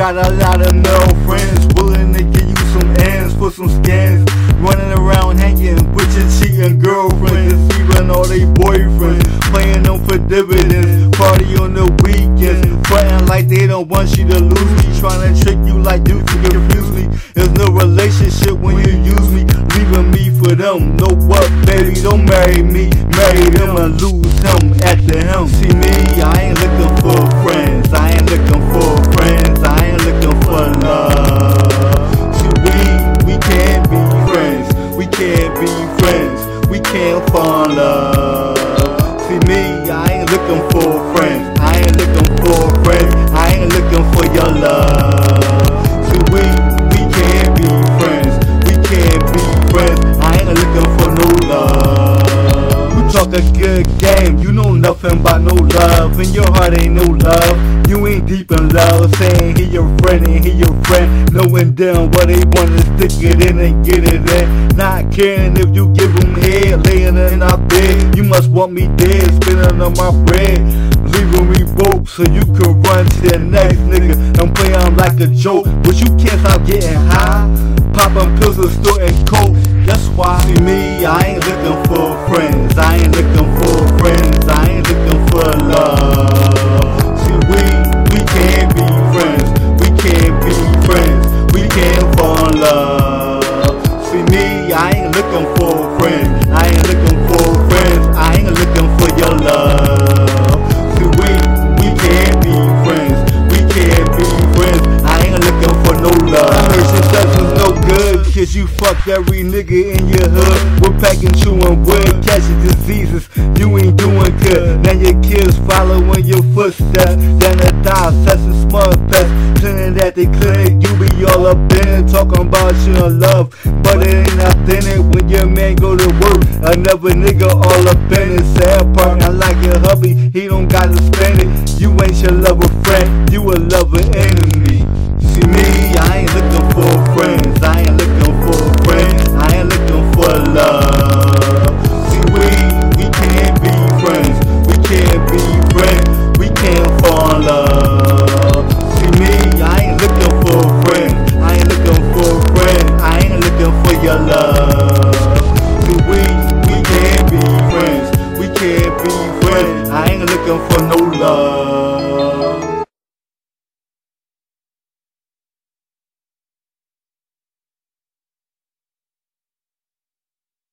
and male friends. Willing to give you some ends for some scans. Running around hanging with your cheating girlfriends, deceiving all they boyfriends, playing them for dividends, party on the weekends, fronting like they don't want you to lose me, trying to trick you like you can confuse me. There's no relationship when you use me, leaving me for them. Know what, baby, don't marry me, marry them and lose him at the helm. See me, I ain't looking for looking for friends, I ain't looking for friends, I ain't looking for your love. See we, we can't be friends, we can't be friends, I ain't looking for no love. You talk a good game, you know nothing about no love, in your heart ain't no love. You ain't deep in love, saying he your friend and he your friend, knowing damn what they wanna stick it in and get it in. Not caring if you give laying in our bed. You must want me dead, spinning on my bread. Leaving me broke so you can run to the next nigga and play on like a joke. But you can't stop getting high, popping pills and snorting coke. That's why see me, I ain't looking for friends. I ain't looking you fucked every nigga in your hood. We're packing chewing wood, catching diseases. You ain't doing good. Now your kids following your footsteps. Then the thigh, sex and smug pest. Cleaning at the clinic, you be all up in talking about your love. But it ain't authentic when your man go to work. Another nigga all up in it. Sad part, I like your hubby, he don't gotta spend it. You ain't your lover friend, you a lover enemy. See me, I ain't looking for friends. I looking for no.